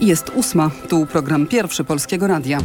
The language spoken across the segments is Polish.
Jest ósma. Tu program pierwszy Polskiego Radia.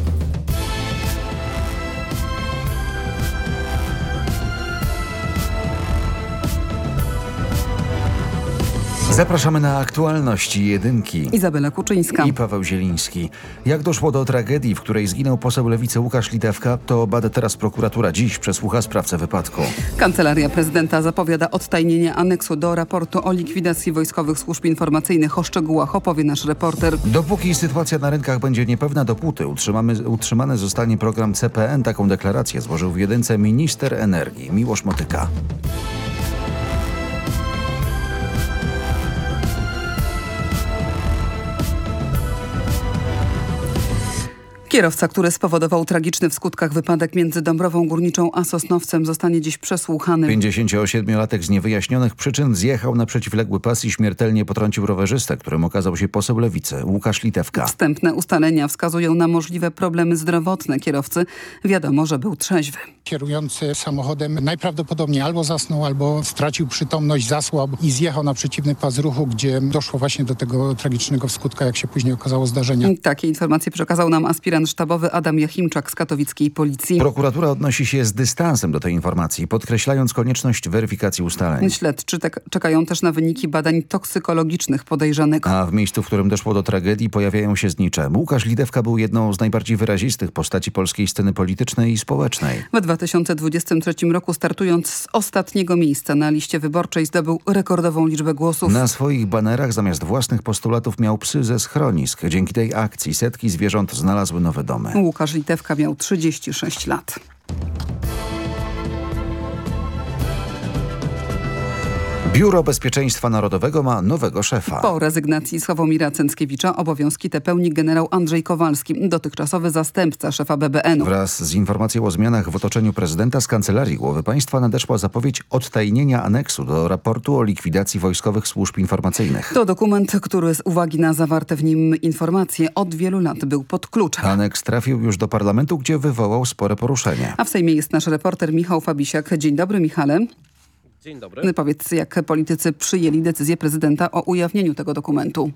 Zapraszamy na aktualności jedynki. Izabela Kuczyńska. I Paweł Zieliński. Jak doszło do tragedii, w której zginął poseł lewicy Łukasz Litewka, to bada teraz prokuratura. Dziś przesłucha sprawcę wypadku. Kancelaria prezydenta zapowiada odtajnienie aneksu do raportu o likwidacji wojskowych służb informacyjnych. O szczegółach opowie nasz reporter. Dopóki sytuacja na rynkach będzie niepewna dopóty, utrzymamy, utrzymany zostanie program CPN. Taką deklarację złożył w jedynce minister energii Miłosz Motyka. Kierowca, który spowodował tragiczny w skutkach wypadek między Dąbrową Górniczą a Sosnowcem zostanie dziś przesłuchany. 57-latek z niewyjaśnionych przyczyn zjechał na przeciwległy pas i śmiertelnie potrącił rowerzystę, którym okazał się poseł lewicy Łukasz Litewka. Wstępne ustalenia wskazują na możliwe problemy zdrowotne kierowcy. Wiadomo, że był trzeźwy. Kierujący samochodem najprawdopodobniej albo zasnął, albo stracił przytomność, zasłabł i zjechał na przeciwny pas ruchu, gdzie doszło właśnie do tego tragicznego skutka, jak się później okazało, zdarzenia. Takie informacje przekazał nam aspirant sztabowy Adam Jachimczak z katowickiej policji. Prokuratura odnosi się z dystansem do tej informacji, podkreślając konieczność weryfikacji ustaleń. Śledczy czekają też na wyniki badań toksykologicznych podejrzanego. A w miejscu, w którym doszło do tragedii pojawiają się znicze. Łukasz Lidewka był jedną z najbardziej wyrazistych postaci polskiej sceny politycznej i społecznej. W 2023 roku startując z ostatniego miejsca na liście wyborczej zdobył rekordową liczbę głosów. Na swoich banerach zamiast własnych postulatów miał psy ze schronisk. Dzięki tej akcji setki zwierząt znalazły nowe domy. Łukasz Litewka miał 36 lat. Biuro Bezpieczeństwa Narodowego ma nowego szefa. Po rezygnacji Sławomira Cęckiewicza obowiązki te pełni generał Andrzej Kowalski, dotychczasowy zastępca szefa BBN-u. Wraz z informacją o zmianach w otoczeniu prezydenta z Kancelarii Głowy Państwa nadeszła zapowiedź odtajnienia aneksu do raportu o likwidacji wojskowych służb informacyjnych. To dokument, który z uwagi na zawarte w nim informacje od wielu lat był pod kluczem. Aneks trafił już do parlamentu, gdzie wywołał spore poruszenie. A w Sejmie jest nasz reporter Michał Fabisiak. Dzień dobry Michale. Dzień dobry. Powiedz, jak politycy przyjęli decyzję prezydenta o ujawnieniu tego dokumentu.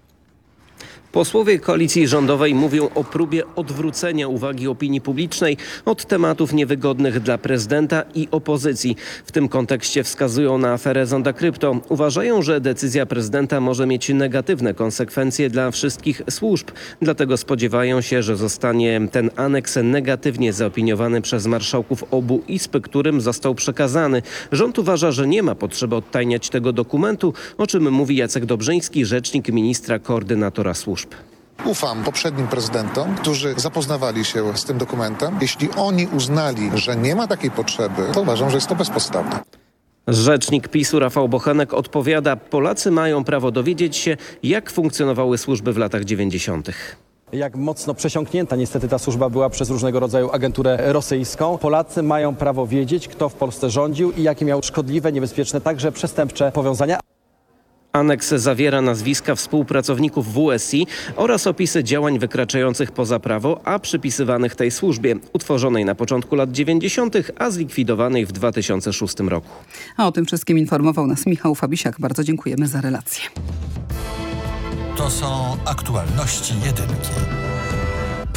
Posłowie koalicji rządowej mówią o próbie odwrócenia uwagi opinii publicznej od tematów niewygodnych dla prezydenta i opozycji. W tym kontekście wskazują na aferę Zonda Krypto. Uważają, że decyzja prezydenta może mieć negatywne konsekwencje dla wszystkich służb. Dlatego spodziewają się, że zostanie ten aneks negatywnie zaopiniowany przez marszałków obu izb, którym został przekazany. Rząd uważa, że nie ma potrzeby odtajniać tego dokumentu, o czym mówi Jacek Dobrzyński, rzecznik ministra koordynatora służb. Ufam poprzednim prezydentom, którzy zapoznawali się z tym dokumentem. Jeśli oni uznali, że nie ma takiej potrzeby, to uważam, że jest to bezpodstawne. Rzecznik PiSu Rafał Bochenek odpowiada, Polacy mają prawo dowiedzieć się, jak funkcjonowały służby w latach 90. Jak mocno przesiąknięta niestety ta służba była przez różnego rodzaju agenturę rosyjską. Polacy mają prawo wiedzieć, kto w Polsce rządził i jakie miał szkodliwe, niebezpieczne, także przestępcze powiązania. Aneks zawiera nazwiska współpracowników WSI oraz opisy działań wykraczających poza prawo, a przypisywanych tej służbie, utworzonej na początku lat 90., a zlikwidowanej w 2006 roku. A o tym wszystkim informował nas Michał Fabisiak. Bardzo dziękujemy za relację. To są aktualności jedynki.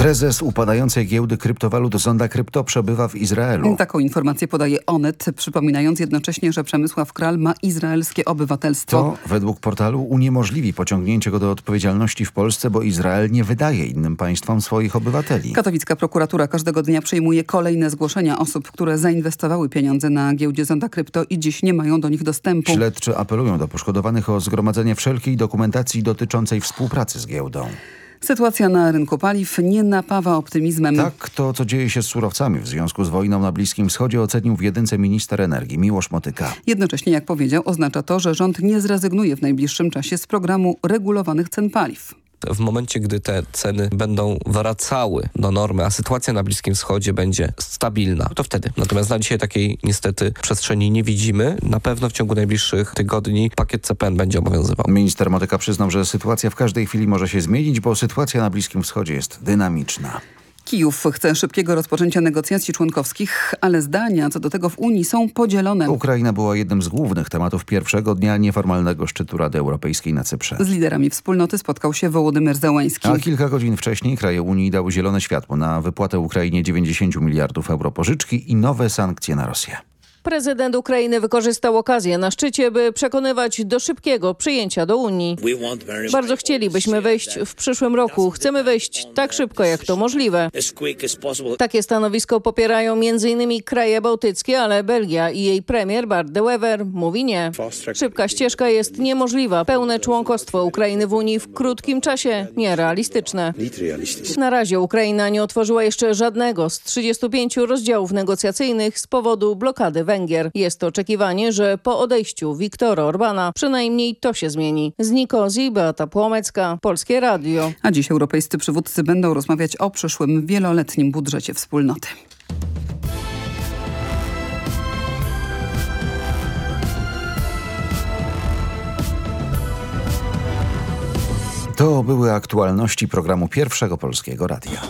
Prezes upadającej giełdy kryptowalut Zonda Krypto przebywa w Izraelu. Taką informację podaje Onet, przypominając jednocześnie, że Przemysław Kral ma izraelskie obywatelstwo. To według portalu uniemożliwi pociągnięcie go do odpowiedzialności w Polsce, bo Izrael nie wydaje innym państwom swoich obywateli. Katowicka prokuratura każdego dnia przyjmuje kolejne zgłoszenia osób, które zainwestowały pieniądze na giełdzie Zonda Krypto i dziś nie mają do nich dostępu. Śledczy apelują do poszkodowanych o zgromadzenie wszelkiej dokumentacji dotyczącej współpracy z giełdą. Sytuacja na rynku paliw nie napawa optymizmem. Tak, to co dzieje się z surowcami w związku z wojną na Bliskim Wschodzie ocenił w jedynce minister energii Miłosz Motyka. Jednocześnie, jak powiedział, oznacza to, że rząd nie zrezygnuje w najbliższym czasie z programu regulowanych cen paliw w momencie, gdy te ceny będą wracały do normy, a sytuacja na Bliskim Wschodzie będzie stabilna, to wtedy. Natomiast na dzisiaj takiej niestety przestrzeni nie widzimy. Na pewno w ciągu najbliższych tygodni pakiet CPN będzie obowiązywał. Minister Motyka przyznał, że sytuacja w każdej chwili może się zmienić, bo sytuacja na Bliskim Wschodzie jest dynamiczna. Kijów chce szybkiego rozpoczęcia negocjacji członkowskich, ale zdania co do tego w Unii są podzielone. Ukraina była jednym z głównych tematów pierwszego dnia nieformalnego szczytu Rady Europejskiej na Cyprze. Z liderami wspólnoty spotkał się Wołodymyr Zełański. A kilka godzin wcześniej kraje Unii dały zielone światło na wypłatę Ukrainie 90 miliardów euro pożyczki i nowe sankcje na Rosję. Prezydent Ukrainy wykorzystał okazję na szczycie, by przekonywać do szybkiego przyjęcia do Unii. Bardzo chcielibyśmy wejść w przyszłym roku. Chcemy wejść tak szybko, jak to możliwe. Takie stanowisko popierają m.in. kraje bałtyckie, ale Belgia i jej premier Bart de Wever mówi nie. Szybka ścieżka jest niemożliwa. Pełne członkostwo Ukrainy w Unii w krótkim czasie nierealistyczne. Na razie Ukraina nie otworzyła jeszcze żadnego z 35 rozdziałów negocjacyjnych z powodu blokady Węgier. Jest oczekiwanie, że po odejściu Wiktora Orbana przynajmniej to się zmieni. Z Nikozji, Beata Płomecka, Polskie Radio. A dziś europejscy przywódcy będą rozmawiać o przyszłym wieloletnim budżecie wspólnoty. To były aktualności programu Pierwszego Polskiego Radia.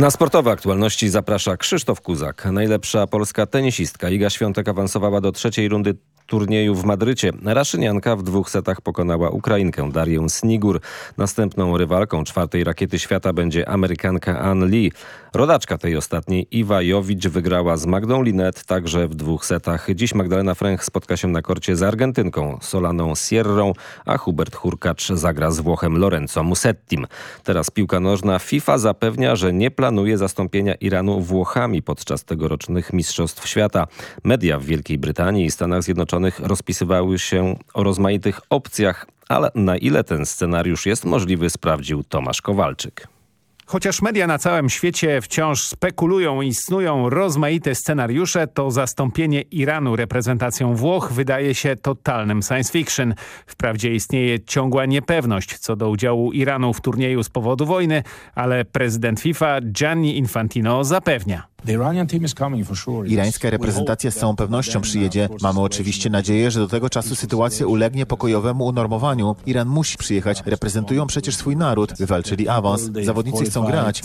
Na sportowe aktualności zaprasza Krzysztof Kuzak. Najlepsza polska tenisistka Iga Świątek awansowała do trzeciej rundy turnieju w Madrycie. Raszynianka w dwóch setach pokonała Ukrainkę Darię Snigur. Następną rywalką czwartej rakiety świata będzie Amerykanka Ann Lee. Rodaczka tej ostatniej Iwa Jowicz wygrała z Magdą Linet także w dwóch setach. Dziś Magdalena Fręch spotka się na korcie z Argentynką Solaną Sierrą, a Hubert Hurkacz zagra z Włochem Lorenzo Musettim. Teraz piłka nożna. FIFA zapewnia, że nie planuje zastąpienia Iranu Włochami podczas tegorocznych Mistrzostw Świata. Media w Wielkiej Brytanii i Stanach Zjednoczonych rozpisywały się o rozmaitych opcjach, ale na ile ten scenariusz jest możliwy sprawdził Tomasz Kowalczyk. Chociaż media na całym świecie wciąż spekulują i snują rozmaite scenariusze, to zastąpienie Iranu reprezentacją Włoch wydaje się totalnym science fiction. Wprawdzie istnieje ciągła niepewność co do udziału Iranu w turnieju z powodu wojny, ale prezydent FIFA Gianni Infantino zapewnia. Irańska reprezentacja z całą pewnością przyjedzie. Mamy oczywiście nadzieję, że do tego czasu sytuacja ulegnie pokojowemu unormowaniu. Iran musi przyjechać. Reprezentują przecież swój naród. Wywalczyli awans. Zawodnicy chcą grać.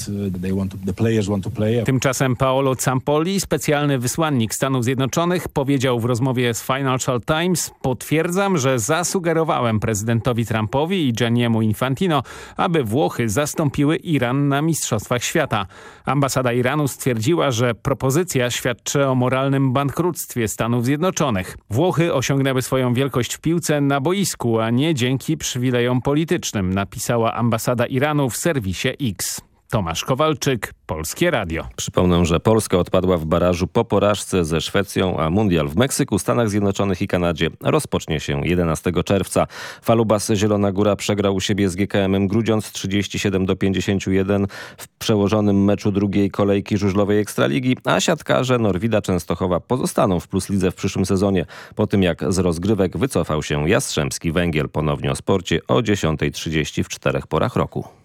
Tymczasem Paolo Campoli, specjalny wysłannik Stanów Zjednoczonych, powiedział w rozmowie z Financial Times Potwierdzam, że zasugerowałem prezydentowi Trumpowi i Gianniemu Infantino, aby Włochy zastąpiły Iran na Mistrzostwach Świata. Ambasada Iranu stwierdziła, że propozycja świadczy o moralnym bankructwie Stanów Zjednoczonych. Włochy osiągnęły swoją wielkość w piłce na boisku, a nie dzięki przywilejom politycznym, napisała ambasada Iranu w serwisie X. Tomasz Kowalczyk, Polskie Radio. Przypomnę, że Polska odpadła w barażu po porażce ze Szwecją, a mundial w Meksyku, Stanach Zjednoczonych i Kanadzie rozpocznie się 11 czerwca. Falubas Zielona Góra przegrał u siebie z GKM-em Grudziądz 37 do 51 w przełożonym meczu drugiej kolejki żużlowej Ekstraligi, a siatkarze Norwida Częstochowa pozostaną w Plus Lidze w przyszłym sezonie, po tym jak z rozgrywek wycofał się Jastrzębski Węgiel. Ponownie o sporcie o 10.30 w czterech porach roku.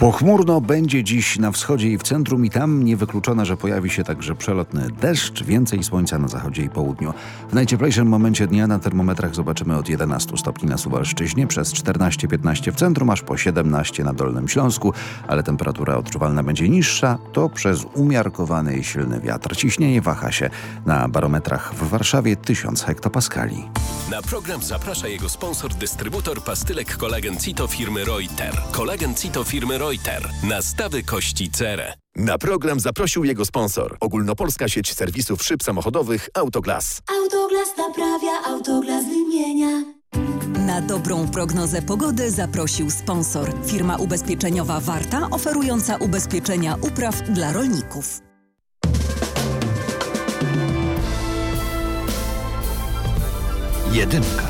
Pochmurno będzie dziś na wschodzie i w centrum i tam niewykluczone, że pojawi się także przelotny deszcz, więcej słońca na zachodzie i południu. W najcieplejszym momencie dnia na termometrach zobaczymy od 11 stopni na Suwalszczyźnie, przez 14-15 w centrum, aż po 17 na Dolnym Śląsku, ale temperatura odczuwalna będzie niższa, to przez umiarkowany i silny wiatr. Ciśnienie waha się na barometrach w Warszawie 1000 hektopaskali. Na program zaprasza jego sponsor, dystrybutor pastylek kolagen Cito firmy Reuter. Kolagen Cito firmy Reuter. Nastawy kości cerę. Na program zaprosił jego sponsor. Ogólnopolska sieć serwisów szyb samochodowych Autoglas. Autoglas naprawia, Autoglas wymienia. Na dobrą prognozę pogody zaprosił sponsor. Firma ubezpieczeniowa Warta, oferująca ubezpieczenia upraw dla rolników. Jedynka.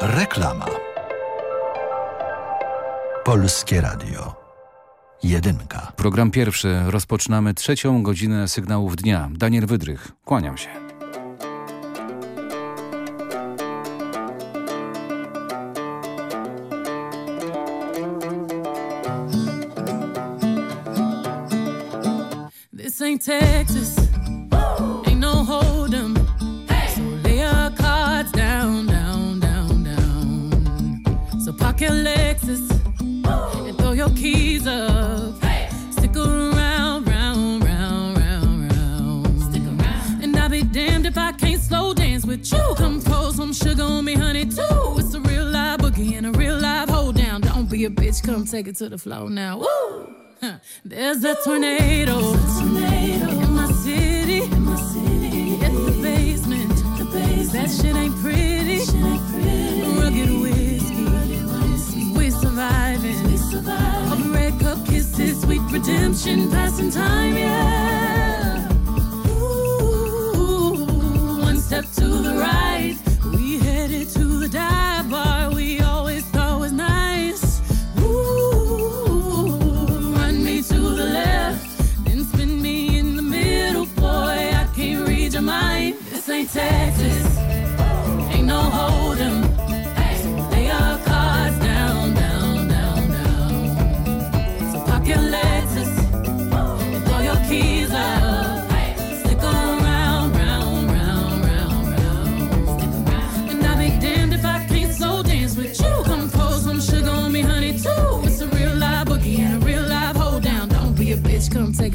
Reklama. Polskie Radio. Jedynka. Program pierwszy. Rozpoczynamy trzecią godzinę sygnałów dnia. Daniel Wydrych. Kłaniam się. This ain't Texas. Sugar on me, honey, too. It's a real live boogie and a real live hold down. Don't be a bitch, come take it to the floor now. Woo! Huh. There's a tornado, in my city. Hit the basement. That shit ain't pretty. Rugged whiskey. We surviving. All the red cup kisses, sweet redemption, passing time, yeah. Ooh, one step to the right. To the dive bar we always thought was nice. Ooh, run me to the left, then spin me in the middle, boy. I can't read your mind. This ain't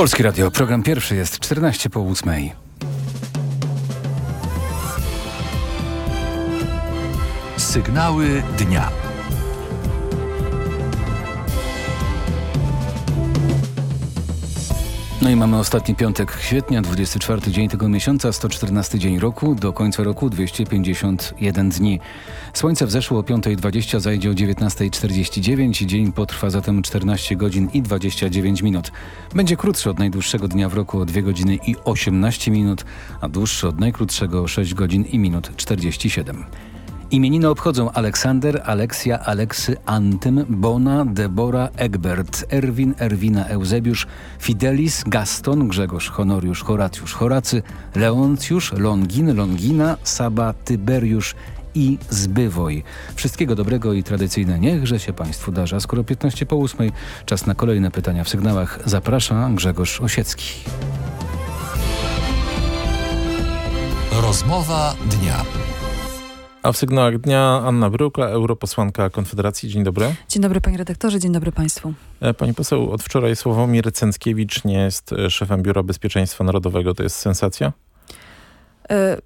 Polskie Radio. Program pierwszy jest 14 po 8. Sygnały dnia. No i mamy ostatni piątek kwietnia, 24 dzień tego miesiąca, 114 dzień roku, do końca roku 251 dni. Słońce wzeszło o 5.20, zajdzie o 19.49, dzień potrwa zatem 14 godzin i 29 minut. Będzie krótszy od najdłuższego dnia w roku o 2 godziny i 18 minut, a dłuższy od najkrótszego o 6 godzin i minut 47. Imieniny obchodzą Aleksander, Aleksja, Aleksy, Antym, Bona, Debora, Egbert, Erwin, Erwina, Eusebiusz, Fidelis, Gaston, Grzegorz, Honoriusz, Horacjusz, Horacy, Leoncjusz, Longin, Longina, Saba, Tyberiusz i Zbywoj. Wszystkiego dobrego i tradycyjne niechże się Państwu darza. Skoro 15 po 8, czas na kolejne pytania w sygnałach. Zaprasza Grzegorz Osiecki. Rozmowa dnia. A w sygnałach dnia Anna Brukla, europosłanka Konfederacji. Dzień dobry. Dzień dobry panie redaktorze, dzień dobry państwu. E, Pani poseł, od wczoraj Sławomir Cęckiewicz nie jest szefem Biura Bezpieczeństwa Narodowego. To jest sensacja? E,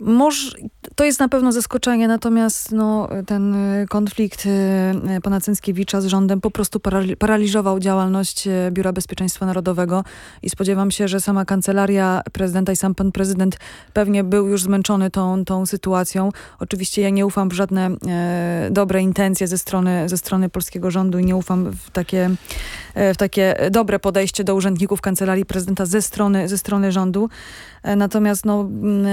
Może, to jest na pewno zaskoczenie, natomiast no, ten y, konflikt y, pana Cęckiewicza z rządem po prostu parali paraliżował działalność Biura Bezpieczeństwa Narodowego i spodziewam się, że sama kancelaria prezydenta i sam pan prezydent pewnie był już zmęczony tą, tą sytuacją. Oczywiście ja nie ufam w żadne e, dobre intencje ze strony, ze strony polskiego rządu i nie ufam w takie, e, w takie dobre podejście do urzędników kancelarii prezydenta ze strony, ze strony rządu. E, Natomiast no, mm,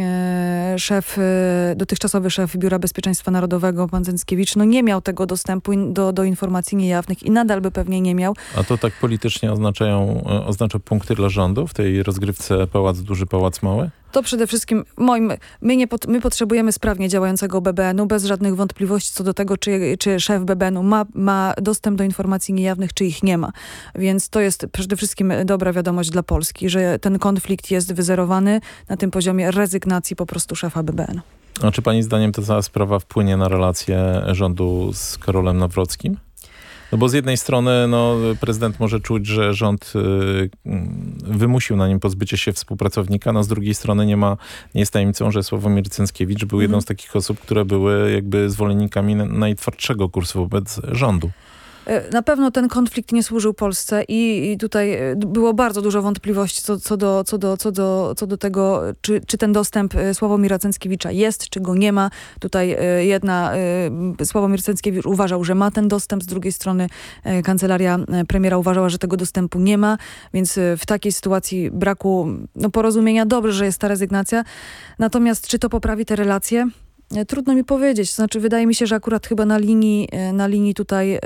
e, szef, e, dotychczasowy szef Biura Bezpieczeństwa Narodowego, pan Zęckiewicz, no nie miał tego dostępu do, do informacji niejawnych i nadal by pewnie nie miał. A to tak politycznie oznaczają, oznacza punkty dla rządu w tej rozgrywce Pałac Duży, Pałac Mały? To przede wszystkim moim, my, nie my potrzebujemy sprawnie działającego BBN-u bez żadnych wątpliwości co do tego, czy, czy szef BBN-u ma, ma dostęp do informacji niejawnych, czy ich nie ma. Więc to jest przede wszystkim dobra wiadomość dla Polski, że ten konflikt jest wyzerowany na tym poziomie rezygnacji po prostu szefa BBN. A czy pani zdaniem ta cała sprawa wpłynie na relacje rządu z Karolem Nawrockim? No bo z jednej strony no, prezydent może czuć, że rząd y, mm, wymusił na nim pozbycie się współpracownika, no z drugiej strony nie ma, nie jest tajemnicą, że Sławomir Cęckiewicz był jedną z takich osób, które były jakby zwolennikami na- najtwardszego kursu wobec rządu. E, Na pewno ten konflikt nie służył Polsce i, i tutaj e, było bardzo dużo wątpliwości co, co, do, co, do, co, do, co do tego, czy, czy ten dostęp e, Sławomira Cęckiewicza jest, czy go nie ma. Tutaj jedna, Sławomir Cęckiewicz uważał, że ma ten dostęp, z drugiej strony kancelaria premiera uważała, że tego dostępu nie ma, więc w takiej sytuacji braku no, porozumienia dobrze, że jest ta rezygnacja. Natomiast czy to poprawi te relacje? Trudno mi powiedzieć, znaczy wydaje mi się, że akurat chyba na linii, e, na linii tutaj e,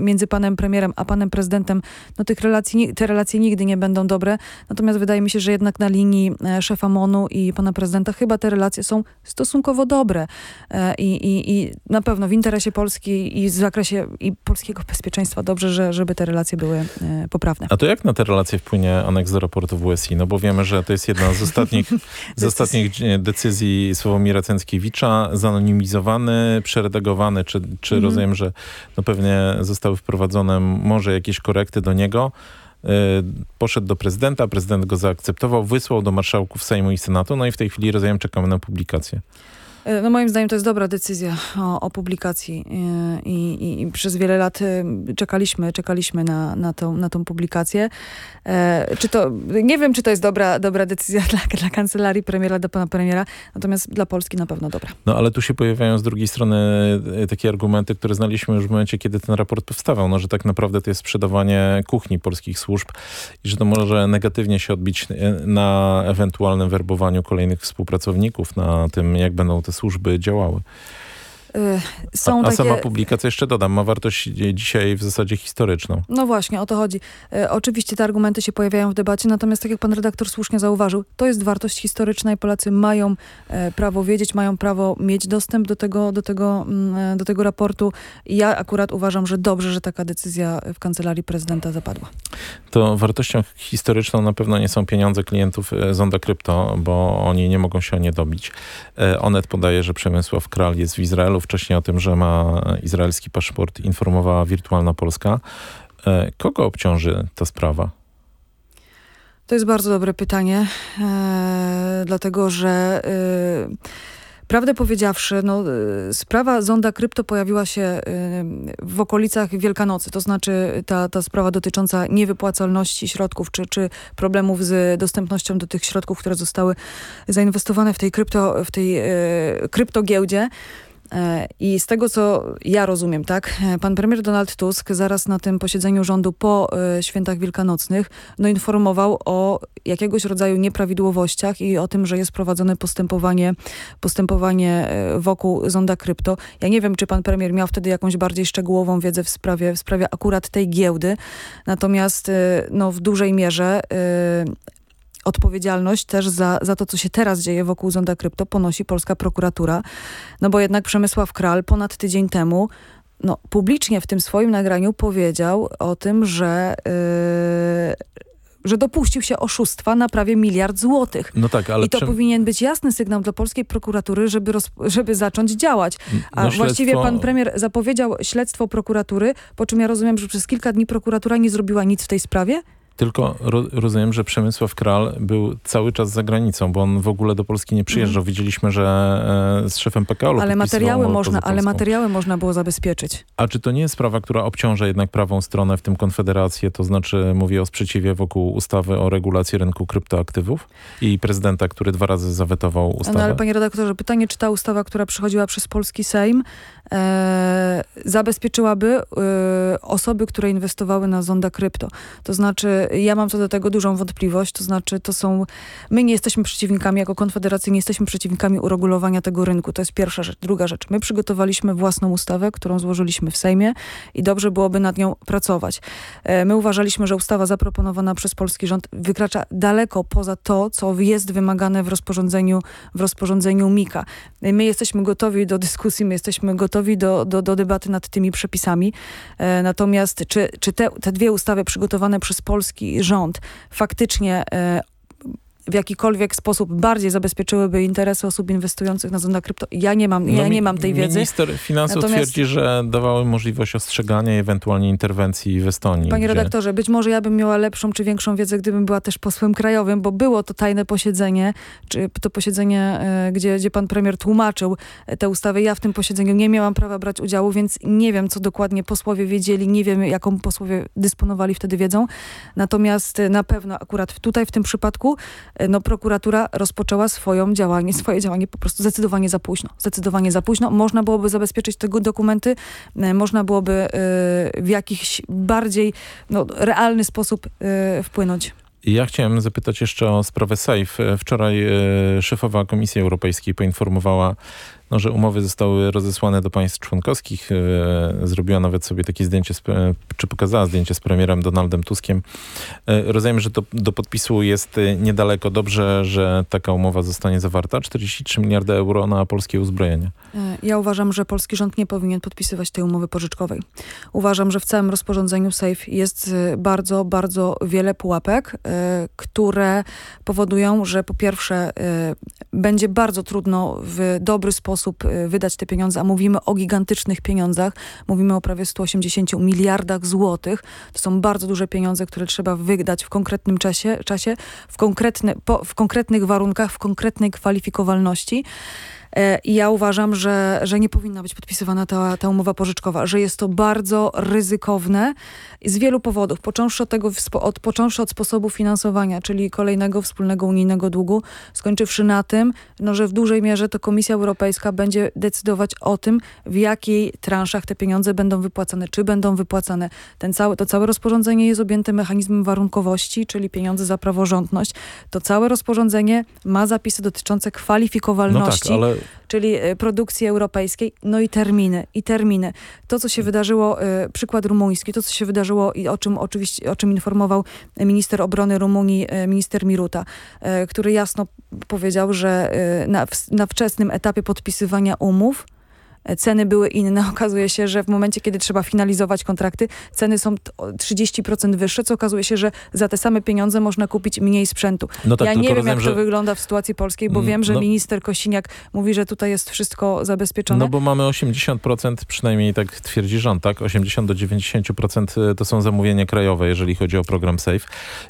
między panem premierem a panem prezydentem, no tych relacji, te relacje nigdy nie będą dobre, natomiast wydaje mi się, że jednak na linii e, szefa MONU i pana prezydenta chyba te relacje są stosunkowo dobre i, i, i na pewno w interesie Polski i w zakresie i polskiego bezpieczeństwa dobrze, że, żeby te relacje były poprawne. A to jak na te relacje wpłynie aneks do raportu WSI? No bo wiemy, że to jest jedna z ostatnich, z ostatnich decyzji Sławomira Cęckiewicza, zanonimizowany, przeredagowany, czy, czy Mhm. rozumiem, że no pewnie zostały wprowadzone może jakieś korekty do niego. Y, Poszedł do prezydenta, prezydent go zaakceptował, wysłał do marszałków Sejmu i Senatu, no i w tej chwili rozumiem, czekamy na publikację. E, No moim zdaniem to jest dobra decyzja o, o publikacji e, i, i, i przez wiele lat e, czekaliśmy, czekaliśmy na, na, tą, na tą publikację. E, czy to, nie wiem, czy to jest dobra, dobra decyzja dla, dla kancelarii premiera, dla pana premiera, natomiast dla Polski na pewno dobra. No ale tu się pojawiają z drugiej strony takie argumenty, które znaliśmy już w momencie, kiedy ten raport powstawał, no, że tak naprawdę to jest sprzedawanie kuchni polskich służb i że to może negatywnie się odbić na ewentualnym werbowaniu kolejnych współpracowników, na tym, jak będą te służby działały. E, Są a, a takie... sama publikacja, jeszcze dodam, ma wartość dzisiaj w zasadzie historyczną. No właśnie, o to chodzi. E, oczywiście te argumenty się pojawiają w debacie, natomiast tak jak pan redaktor słusznie zauważył, to jest wartość historyczna i Polacy mają e, prawo wiedzieć, mają prawo mieć dostęp do tego, do tego, mm, do tego raportu. I ja akurat uważam, że dobrze, że taka decyzja w kancelarii prezydenta zapadła. To wartością historyczną na pewno nie są pieniądze klientów Zonda Krypto, bo oni nie mogą się o nie dobić. Onet podaje, że Przemysław Kral jest w Izraelu. Wcześniej o tym, że ma izraelski paszport informowała Wirtualna Polska. E, Kogo obciąży ta sprawa? To jest bardzo dobre pytanie, e, dlatego że e, Prawdę powiedziawszy, no, y, sprawa zonda krypto pojawiła się y, w okolicach Wielkanocy, to znaczy ta, ta sprawa dotycząca niewypłacalności środków, czy, czy problemów z dostępnością do tych środków, które zostały zainwestowane w tej, krypto, w tej y, kryptogiełdzie. I z tego, co ja rozumiem, tak, pan premier Donald Tusk zaraz na tym posiedzeniu rządu po e, świętach wielkanocnych no, informował o jakiegoś rodzaju nieprawidłowościach i o tym, że jest prowadzone postępowanie, postępowanie e, wokół zonda krypto. Ja nie wiem, czy pan premier miał wtedy jakąś bardziej szczegółową wiedzę w sprawie, w sprawie akurat tej giełdy, natomiast e, no, w dużej mierze odpowiedzialność też za, za to, co się teraz dzieje wokół Zonda Krypto ponosi polska prokuratura. No bo jednak Przemysław Kral ponad tydzień temu no, publicznie w tym swoim nagraniu powiedział o tym, że, yy, że dopuścił się oszustwa na prawie miliard złotych. No tak, ale I to czym- powinien być jasny sygnał dla polskiej prokuratury, żeby, roz, żeby zacząć działać. A No, właściwie śledztwo- pan premier zapowiedział śledztwo prokuratury, po czym ja rozumiem, że przez kilka dni prokuratura nie zrobiła nic w tej sprawie? Tylko ro rozumiem, że Przemysław Kral był cały czas za granicą, bo on w ogóle do Polski nie przyjeżdżał. Widzieliśmy, że e, z szefem Mhm. Ale materiały, można, ale materiały można było zabezpieczyć. A czy to nie jest sprawa, która obciąża jednak prawą stronę, w tym Konfederację, to znaczy mówię o sprzeciwie wokół ustawy o regulacji rynku kryptoaktywów i prezydenta, który dwa razy zawetował ustawę? No ale panie redaktorze, pytanie, czy ta ustawa, która przychodziła przez polski Sejm, e, zabezpieczyłaby e, osoby, które inwestowały na zonda krypto. To znaczy, ja mam co do tego dużą wątpliwość, to znaczy, to są, my nie jesteśmy przeciwnikami, jako Konfederacja nie jesteśmy przeciwnikami uregulowania tego rynku. To jest pierwsza rzecz. Druga rzecz, my przygotowaliśmy własną ustawę, którą złożyliśmy w Sejmie i dobrze byłoby nad nią pracować. E, my uważaliśmy, że ustawa zaproponowana przez polski rząd wykracza daleko poza to, co jest wymagane w rozporządzeniu, w rozporządzeniu MIKA. My jesteśmy gotowi do dyskusji, my jesteśmy gotowi do, do, do debaty nad tymi przepisami. E, natomiast czy, czy te, te dwie ustawy przygotowane przez polski rząd faktycznie e, w jakikolwiek sposób bardziej zabezpieczyłyby interesy osób inwestujących na zonach krypto. Ja nie mam, ja No, nie mam tej wiedzy. Minister finansów Natomiast- twierdzi, że dawały możliwość ostrzegania i ewentualnie interwencji w Estonii. Panie gdzie- redaktorze, być może ja bym miała lepszą czy większą wiedzę, gdybym była też posłem krajowym, bo było to tajne posiedzenie, czy to posiedzenie, e, gdzie, gdzie pan premier tłumaczył e, tę ustawę. Ja w tym posiedzeniu nie miałam prawa brać udziału, więc nie wiem, co dokładnie posłowie wiedzieli, nie wiem, jaką posłowie dysponowali wtedy wiedzą. Natomiast e, na pewno akurat tutaj w tym przypadku no, prokuratura rozpoczęła swoją działanie, swoje działanie po prostu zdecydowanie za późno. Zdecydowanie za późno. Można byłoby zabezpieczyć tego dokumenty, e, można byłoby e, w jakiś bardziej no, realny sposób e, wpłynąć. Ja chciałem zapytać jeszcze o sprawę SAFE. Wczoraj szefowa Komisji Europejskiej poinformowała, no, że umowy zostały rozesłane do państw członkowskich. E, zrobiła nawet sobie takie zdjęcie, z, pre- czy pokazała zdjęcie z premierem Donaldem Tuskiem. E, rozumiem, że to do podpisu jest e, niedaleko. Dobrze, że taka umowa zostanie zawarta. 43 miliardy euro na polskie uzbrojenie. E, Ja uważam, że polski rząd nie powinien podpisywać tej umowy pożyczkowej. Uważam, że w całym rozporządzeniu SAFE jest e, bardzo, bardzo wiele pułapek, e, które powodują, że po pierwsze e, będzie bardzo trudno w dobry sposób e, wydać te pieniądze, a mówimy o gigantycznych pieniądzach. Mówimy o prawie 180 miliardach złotych. To są bardzo duże pieniądze, które trzeba wydać w konkretnym czasie, czasie w, po, w konkretnych warunkach, w konkretnej kwalifikowalności. E, I ja uważam, że, że nie powinna być podpisywana ta, ta umowa pożyczkowa, że jest to bardzo ryzykowne z wielu powodów. Począwszy od, tego, od, począwszy od sposobu finansowania, czyli kolejnego wspólnego unijnego długu, skończywszy na tym, no, że w dużej mierze to Komisja Europejska będzie decydować o tym, w jakiej transzach te pieniądze będą wypłacane, czy będą wypłacane. Ten cały, to całe rozporządzenie jest objęte mechanizmem warunkowości, czyli pieniądze za praworządność. To całe rozporządzenie ma zapisy dotyczące kwalifikowalności No tak, ale czyli e, produkcji europejskiej, no i terminy, i terminy. To, co się wydarzyło, e, przykład rumuński, to, co się wydarzyło i o czym oczywiście, o czym informował minister obrony Rumunii, e, minister Miruta, e, który jasno powiedział, że e, na, na wczesnym etapie podpisywania umów e, ceny były inne. Okazuje się, że w momencie, kiedy trzeba finalizować kontrakty, ceny są t- o 30% wyższe, co okazuje się, że za te same pieniądze można kupić mniej sprzętu. No tak, ja nie wiem, rozumiem, jak to że- wygląda w sytuacji polskiej, bo Mm, wiem, że no- minister Kosiniak mówi, że tutaj jest wszystko zabezpieczone. No bo mamy 80%, przynajmniej tak twierdzi rząd, tak? 80 do 90% to są zamówienia krajowe, jeżeli chodzi o program SAFE,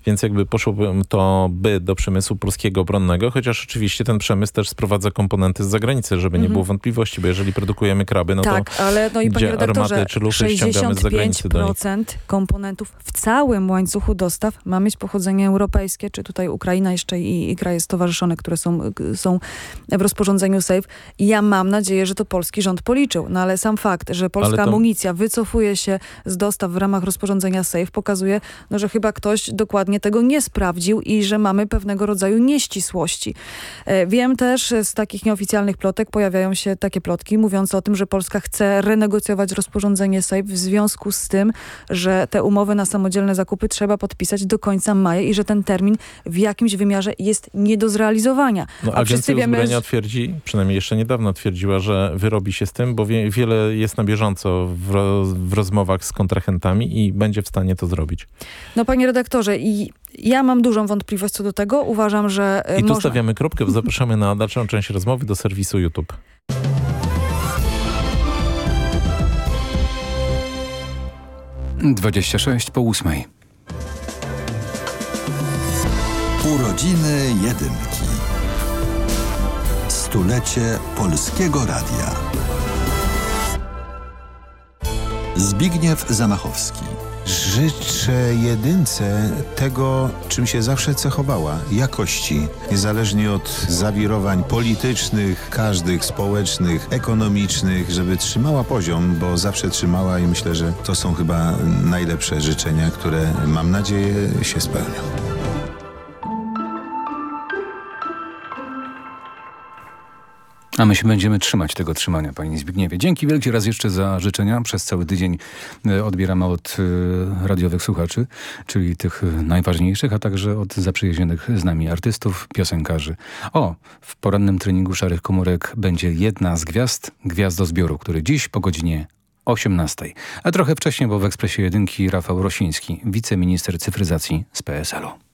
więc jakby poszłoby to by do przemysłu polskiego obronnego, chociaż oczywiście ten przemysł też sprowadza komponenty z zagranicy, żeby nie Mhm. było wątpliwości, bo jeżeli produkujemy kraby, no tak, to ale no i gdzie armaty czy lufy ściągamy z zagranicy do nich. 65% komponentów w całym łańcuchu dostaw ma mieć pochodzenie europejskie, czy tutaj Ukraina jeszcze i, i kraje stowarzyszone, które są, są w rozporządzeniu SAFE. Ja mam nadzieję, że to polski rząd policzył. No ale sam fakt, że polska to- amunicja wycofuje się z dostaw w ramach rozporządzenia SAFE pokazuje, no, że chyba ktoś dokładnie tego nie sprawdził i że mamy pewnego rodzaju nieścisłości. E, Wiem też z takich nieoficjalnych plotek pojawiają się takie plotki mówiące o tym, że Polska chce renegocjować rozporządzenie SAFE w związku z tym, że te umowy na samodzielne zakupy trzeba podpisać do końca maja i że ten termin w jakimś wymiarze jest nie do zrealizowania. No, A Agencja wiemy, Uzbrojenia że- twierdzi, przynajmniej jeszcze niedawno twierdziła, że wyrobi się z tym, bo wie, wiele jest na bieżąco w, w rozmowach z kontrahentami i będzie w stanie to zrobić. No panie redaktorze, i ja mam dużą wątpliwość co do tego. Uważam, że e, I tu może... stawiamy kropkę, zapraszamy na dalszą część rozmowy do serwisu YouTube. Dwadzieścia sześć po ósmej. Urodziny Jedynki. Stulecie Polskiego Radia. Zbigniew Zamachowski. Życzę jedynce tego, czym się zawsze cechowała jakości. Niezależnie od zawirowań politycznych, każdych społecznych, ekonomicznych, żeby trzymała poziom, bo zawsze trzymała i myślę, że to są chyba najlepsze życzenia, które mam nadzieję się spełnią. A my się będziemy trzymać tego trzymania, panie Zbigniewie. Dzięki wielkie raz jeszcze za życzenia. Przez cały tydzień e, odbieramy od e, radiowych słuchaczy, czyli tych e, najważniejszych, a także od zaprzyjaźnionych z nami artystów, piosenkarzy. O, w porannym treningu Szarych Komórek będzie jedna z gwiazd, Gwiazdozbioru, który dziś po godzinie 18. A trochę wcześniej, bo w Ekspresie Jedynki Rafał Rosiński, wiceminister cyfryzacji z PSL-u.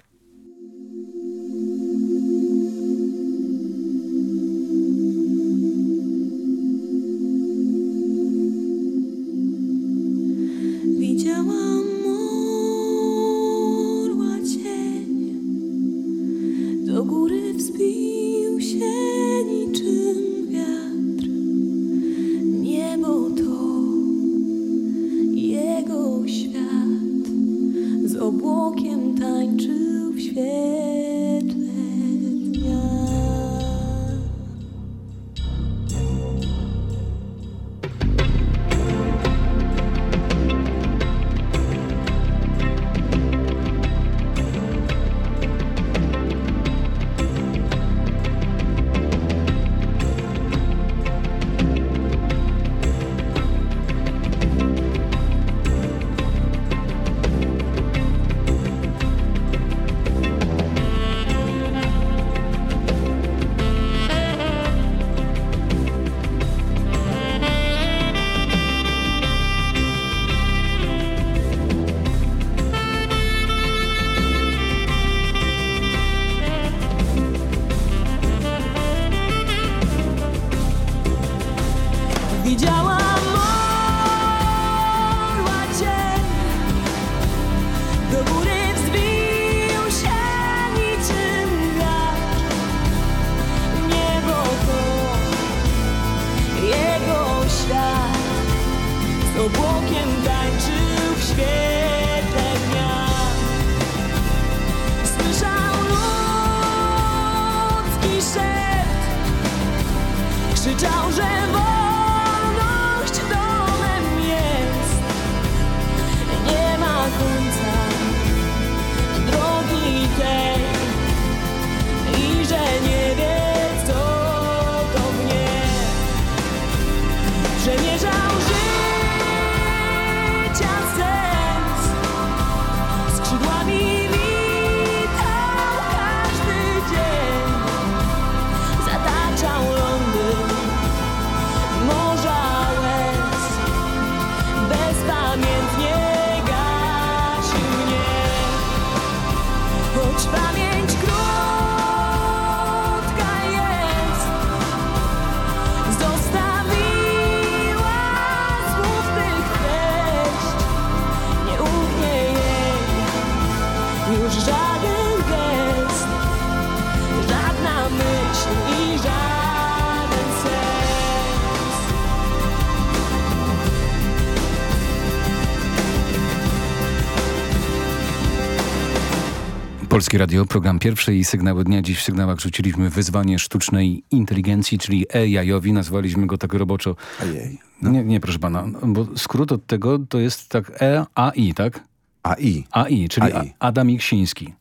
Polskie Radio, program pierwszy i sygnały dnia. Dziś w sygnałach rzuciliśmy wyzwanie sztucznej inteligencji, czyli AI-owi. Nazwaliśmy go tak roboczo. Ojej. Nie, nie, proszę pana, bo skrót od tego to jest tak E-AI, tak? AI. AI, czyli AI. Adam Iksiński.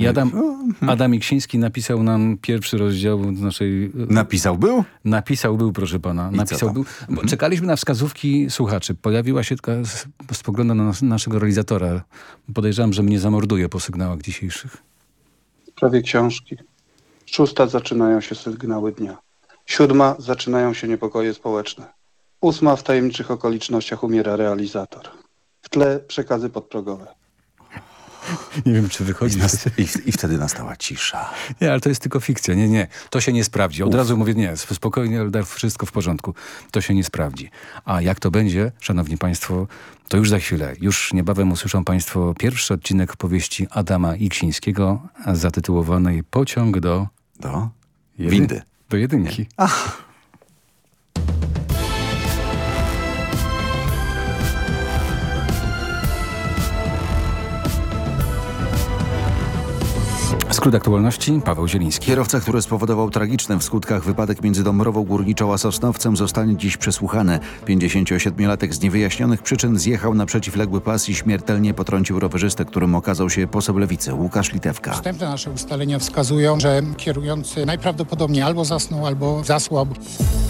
I Adam, Adam Iksiński napisał nam pierwszy rozdział naszej... Napisał był? Napisał był, proszę pana. Napisał był. Bo czekaliśmy na wskazówki słuchaczy. Pojawiła się taka z- spogląda na nas, naszego realizatora. Podejrzewam, że mnie zamorduje po sygnałach dzisiejszych. prawie książki. Szósta zaczynają się sygnały dnia. Siódma zaczynają się niepokoje społeczne. Ósma w tajemniczych okolicznościach umiera realizator. W tle przekazy podprogowe. Nie wiem, czy wychodzi. I, w- I wtedy nastała cisza. Nie, ale to jest tylko fikcja. Nie, nie. To się nie sprawdzi. Od razu mówię, nie, spokojnie, ale wszystko w porządku. To się nie sprawdzi. A jak to będzie, szanowni państwo, to już za chwilę. Już niebawem usłyszą państwo pierwszy odcinek powieści Adama Iksińskiego zatytułowanej Pociąg do... Do? Jedy- Windy. Do jedynki. Skrót aktualności, Paweł Zieliński. Kierowca, który spowodował tragiczny w skutkach wypadek między Dąbrową Górniczą a Sosnowcem zostanie dziś przesłuchany. 57-latek z niewyjaśnionych przyczyn zjechał na przeciwległy pas i śmiertelnie potrącił rowerzystę, którym okazał się poseł lewicy Łukasz Litewka. Wstępne nasze ustalenia wskazują, że kierujący najprawdopodobniej albo zasnął, albo zasłabł.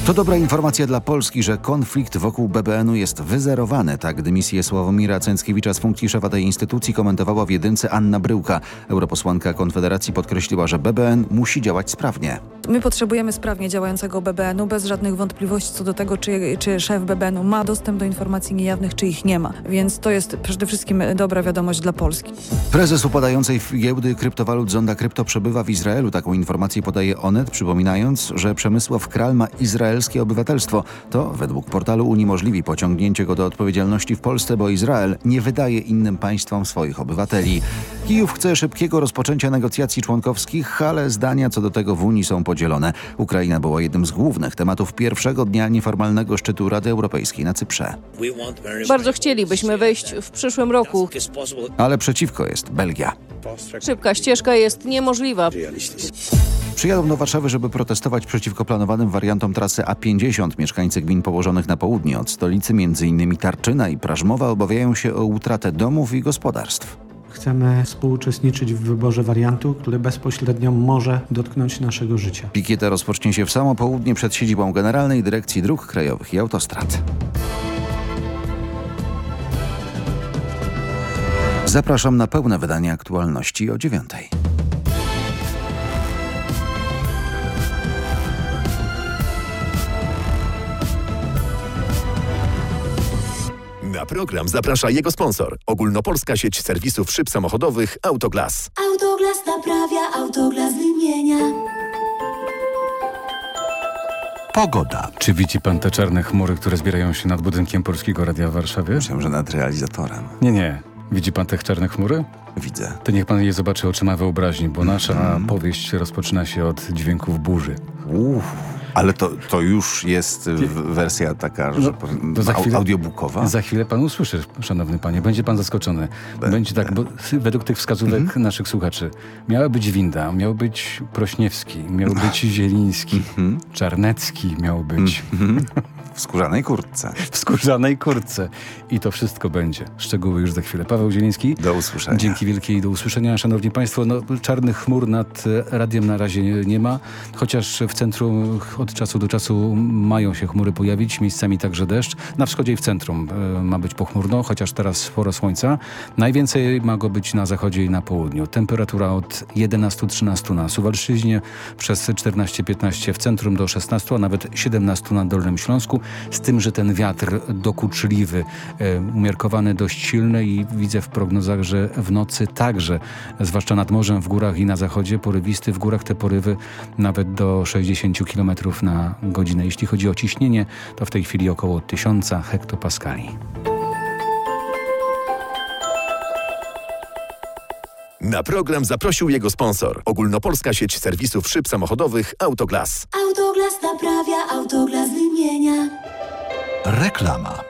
To dobra informacja dla Polski, że konflikt wokół BBN-u jest wyzerowany. Tak dymisję Sławomira Cęckiewicza z funkcji szefa tej instytucji komentowała w jedynce Anna Bryłka. Europosłanka Konfederacji podkreśliła, że BBN musi działać sprawnie. My potrzebujemy sprawnie działającego BBN-u, bez żadnych wątpliwości co do tego, czy, czy szef BBN-u ma dostęp do informacji niejawnych, czy ich nie ma. Więc to jest przede wszystkim dobra wiadomość dla Polski. Prezes upadającej giełdy kryptowalut Zonda Krypto przebywa w Izraelu. Taką informację podaje Onet, przypominając, że Przemysław Kral ma izraelskie obywatelstwo. To według portalu uniemożliwi pociągnięcie go do odpowiedzialności w Polsce, bo Izrael nie wydaje innym państwom swoich obywateli. Kijów chce szybkiego rozpoczęcia negocjacji członkowskich, ale zdania co do tego w Unii są podzielone. Ukraina była jednym z głównych tematów pierwszego dnia nieformalnego szczytu Rady Europejskiej na Cyprze. Bardzo chcielibyśmy wejść w przyszłym roku. Ale przeciwko jest Belgia. Szybka ścieżka jest niemożliwa. Przyjadą do Warszawy, żeby protestować przeciwko planowanym wariantom trasy A50. Mieszkańcy gmin położonych na południe od stolicy, m.in. Tarczyna i Prażmowa, obawiają się o utratę domów i gospodarstw. Chcemy współuczestniczyć w wyborze wariantu, który bezpośrednio może dotknąć naszego życia. Pikieta rozpocznie się w samo południe przed siedzibą Generalnej Dyrekcji Dróg Krajowych i Autostrad. Zapraszam na pełne wydanie aktualności o dziewiątej. Na program zaprasza jego sponsor. Ogólnopolska sieć serwisów szyb samochodowych Autoglas. Autoglas naprawia, autoglas wymienia. Pogoda. Czy widzi pan te czarne chmury, które zbierają się nad budynkiem Polskiego Radia w Warszawie? Myślałem, że nad realizatorem. Nie, nie. Widzi pan te czarne chmury? Widzę. To niech pan je zobaczy oczyma wyobraźni, bo nasza powieść rozpoczyna się od dźwięków burzy. Uff, ale to, to już jest w- wersja taka, że To za chwilę, audiobookowa? Za chwilę pan usłyszy, szanowny panie. Będzie pan zaskoczony. Będzie tak, bo według tych wskazówek naszych słuchaczy miała być Winda, miał być Prośniewski, miał być Zieliński, Czarnecki miał być. W skórzanej kurtce. W skórzanej kurtce. I to wszystko będzie. Szczegóły już za chwilę. Paweł Zieliński. Do usłyszenia. Dzięki wielkie i do usłyszenia. Szanowni Państwo, no, czarnych chmur nad e, radiem na razie nie, nie ma, chociaż w centrum od czasu do czasu mają się chmury pojawić, miejscami także deszcz. Na wschodzie i w centrum e, ma być pochmurno, chociaż teraz sporo słońca. Najwięcej ma go być na zachodzie i na południu. Temperatura od 11-13 na Suwalszczyźnie, przez 14-15 w centrum do 16, a nawet 17 na Dolnym Śląsku. Z tym, że ten wiatr dokuczliwy, e, umiarkowany, dość silny i widzę w prognozach, że w nocy także, zwłaszcza nad morzem, w górach i na zachodzie, porywisty. W górach te porywy nawet do 60 km na godzinę. Jeśli chodzi o ciśnienie, to w tej chwili około 1000 hektopaskali. Na program zaprosił jego sponsor. Ogólnopolska sieć serwisów szyb samochodowych Autoglas. Autoglas naprawia, autoglas wymienia. Reklama.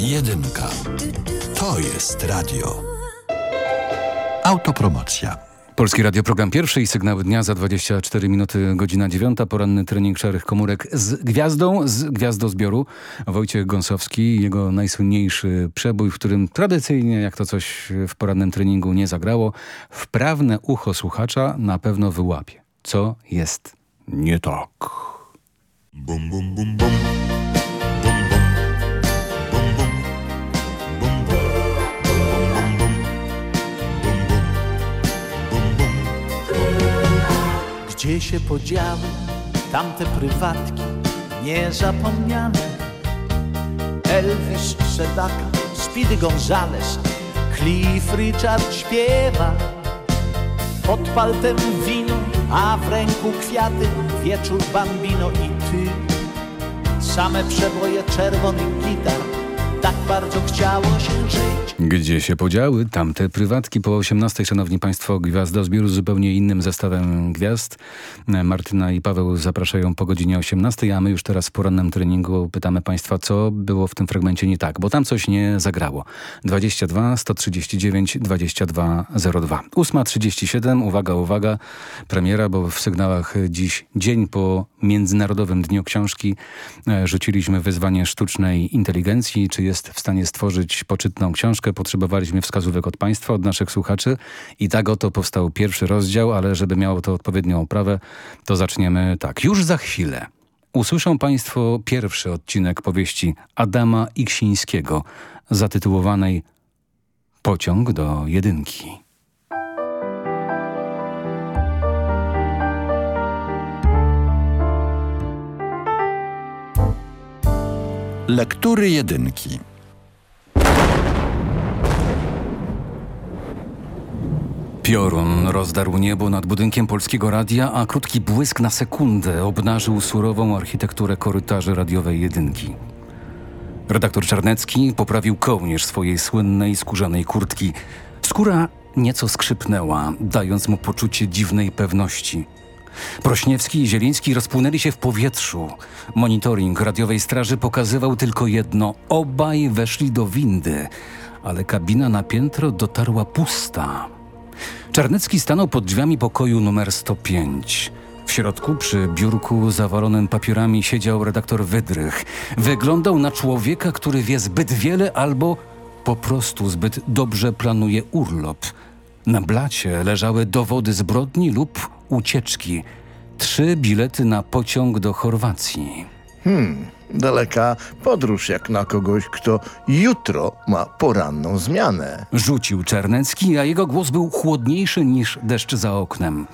Jedynka. To jest radio. Autopromocja. Polski Radio, program pierwszy i sygnały dnia za 24 minuty, godzina 9. Poranny trening szarych komórek z gwiazdą, z gwiazdozbioru. Wojciech Gąsowski i jego najsłynniejszy przebój, w którym tradycyjnie, jak to coś w porannym treningu nie zagrało, wprawne ucho słuchacza na pewno wyłapie. Co jest nie tak? Bum, bum, bum, bum. Gdzie się podziały tamte prywatki niezapomniane? Elvis Sedaka, Speedy Gonzales, Cliff Richard śpiewa. Pod paltem wino, a w ręku kwiaty, wieczór bambino i ty. Same przeboje czerwonych gitar, tak bardzo chciało się żyć. Gdzie się podziały tamte prywatki po 18, szanowni państwo, gwiazdozbiór z zupełnie innym zestawem gwiazd. Martyna i Paweł zapraszają po godzinie 18, a my już teraz w porannym treningu pytamy państwa, co było w tym fragmencie nie tak, bo tam coś nie zagrało. 22 139 2202. 8.37, uwaga, uwaga, premiera, bo w sygnałach dziś dzień po Międzynarodowym Dniu Książki e, rzuciliśmy wyzwanie sztucznej inteligencji, czy jest w stanie stworzyć poczytną książkę. Potrzebowaliśmy wskazówek od państwa, od naszych słuchaczy i tak oto powstał pierwszy rozdział, ale żeby miało to odpowiednią oprawę, to zaczniemy tak. Już za chwilę usłyszą państwo pierwszy odcinek powieści Adama Iksińskiego zatytułowanej Pociąg do jedynki. Lektury jedynki. Piorun rozdarł niebo nad budynkiem Polskiego Radia, a krótki błysk na sekundę obnażył surową architekturę korytarzy radiowej jedynki. Redaktor Czarnecki poprawił kołnierz swojej słynnej skórzanej kurtki. Skóra nieco skrzypnęła, dając mu poczucie dziwnej pewności. Prośniewski i Zieliński rozpłynęli się w powietrzu. Monitoring radiowej straży pokazywał tylko jedno. Obaj weszli do windy, ale kabina na piętro dotarła pusta. Czarnecki stanął pod drzwiami pokoju numer 105. W środku, przy biurku zawalonym papierami, siedział redaktor Wydrych. Wyglądał na człowieka, który wie zbyt wiele albo po prostu zbyt dobrze planuje urlop. Na blacie leżały dowody zbrodni lub ucieczki. Trzy bilety na pociąg do Chorwacji. Hmm, daleka podróż jak na kogoś, kto jutro ma poranną zmianę. Rzucił Czarnecki, a jego głos był chłodniejszy niż deszcz za oknem.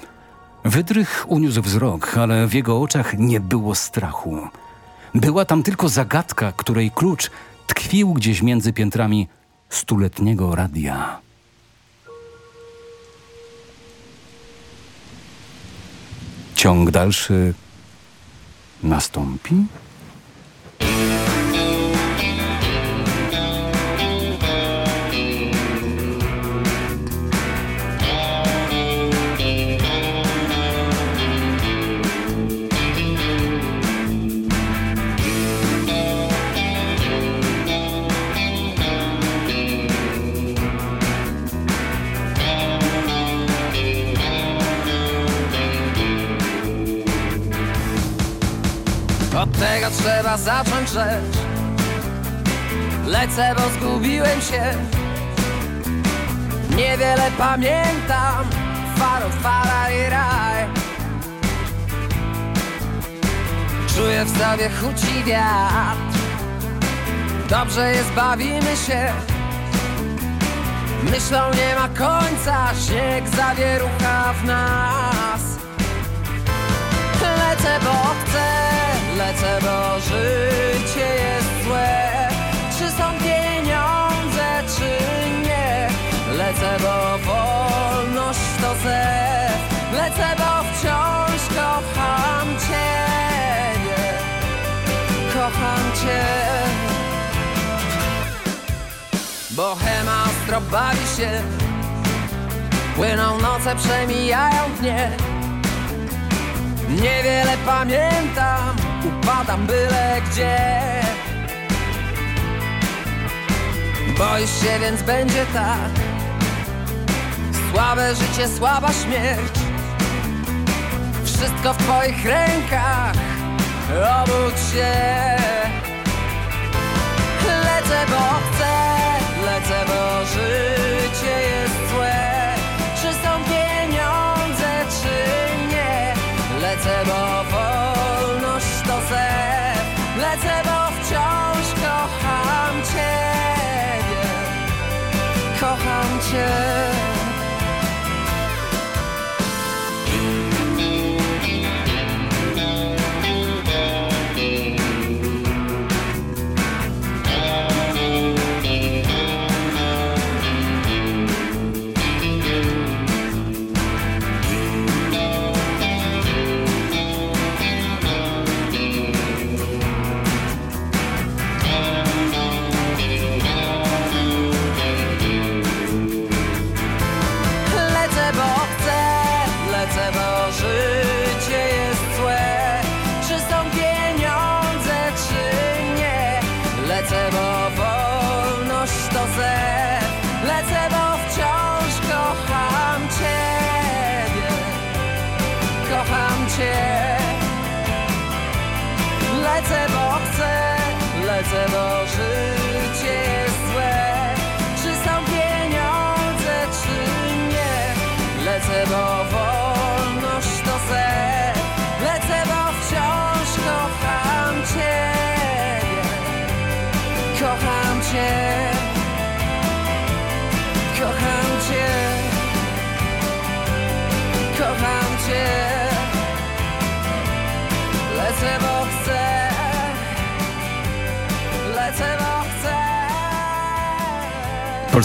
Wydrych uniósł wzrok, ale w jego oczach nie było strachu. Była tam tylko zagadka, której klucz tkwił gdzieś między piętrami stuletniego radia. Ciąg dalszy nastąpi? Lecę, bo zgubiłem się. Niewiele pamiętam Farów, fala i raj. Czuję w sobie chuci wiatr. Dobrze jest, bawimy się. Myślą nie ma końca Śnieg zawierucha w nas. Lecę, bo chcę Lecę, bo życie jest złe Lecę, bo wolność to zew. Lecę, bo wciąż kocham Ciebie Kocham Cię. Bohema ostro bawi się. Płyną noce, przemijają dnie. Niewiele pamiętam, upadam byle gdzie. Boisz się, więc będzie tak Słabe życie, słaba śmierć. Wszystko w twoich rękach. Obudź się. Lecę, bo chcę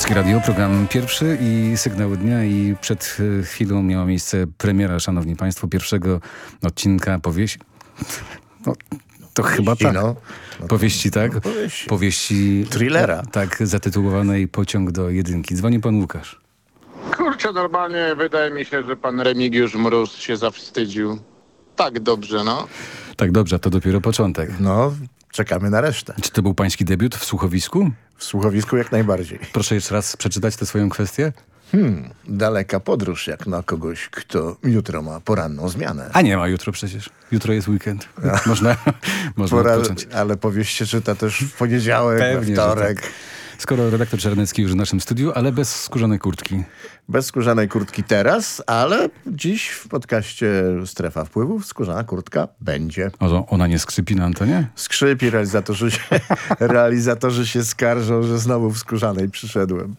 Polskie Radio, program pierwszy i sygnały dnia i przed e, chwilą miała miejsce premiera, szanowni państwo, pierwszego odcinka powieści. No, to chyba tak. no. Powieści, tak? powieści. Powieści. Thrillera. Tak, zatytułowanej Pociąg do jedynki. Dzwoni pan Łukasz. Kurczę, normalnie wydaje mi się, że pan Remigiusz Mróz się zawstydził. Tak dobrze, no. Tak, dobrze, to dopiero początek. No, czekamy na resztę. Czy to był pański debiut w słuchowisku? W słuchowisku jak najbardziej. Proszę jeszcze raz przeczytać tę swoją kwestię. Hmm, daleka podróż jak na kogoś, kto jutro ma poranną zmianę. A nie ma jutro przecież. Jutro jest weekend. Można, można Pora, odpocząć. ale powieść się czyta też w poniedziałek, Pewnie, wtorek. tak. Skoro redaktor Czarnecki już w naszym studiu, ale bez skórzanej kurtki. Bez skórzanej kurtki teraz, ale dziś w podcaście Strefa Wpływów skórzana kurtka będzie. O, ona nie skrzypi na antenie? Skrzypi, realizatorzy się, realizatorzy się skarżą, że znowu w skórzanej przyszedłem.